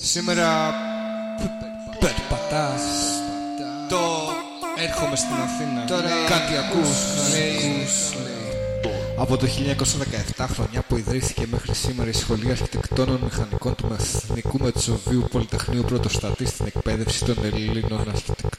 Σήμερα Περπατάς. το έρχομαι στην Αθήνα. Τώρα κάτι ακούς. Από το 1917 χρονιά που ιδρύθηκε μέχρι σήμερα η Σχολή Αρχιτεκτόνων Μηχανικών του Εθνικού Μετσοβίου Πολυτεχνείου Πρωτοστατή στην εκπαίδευση των Ελλήνων αρχιτεκτών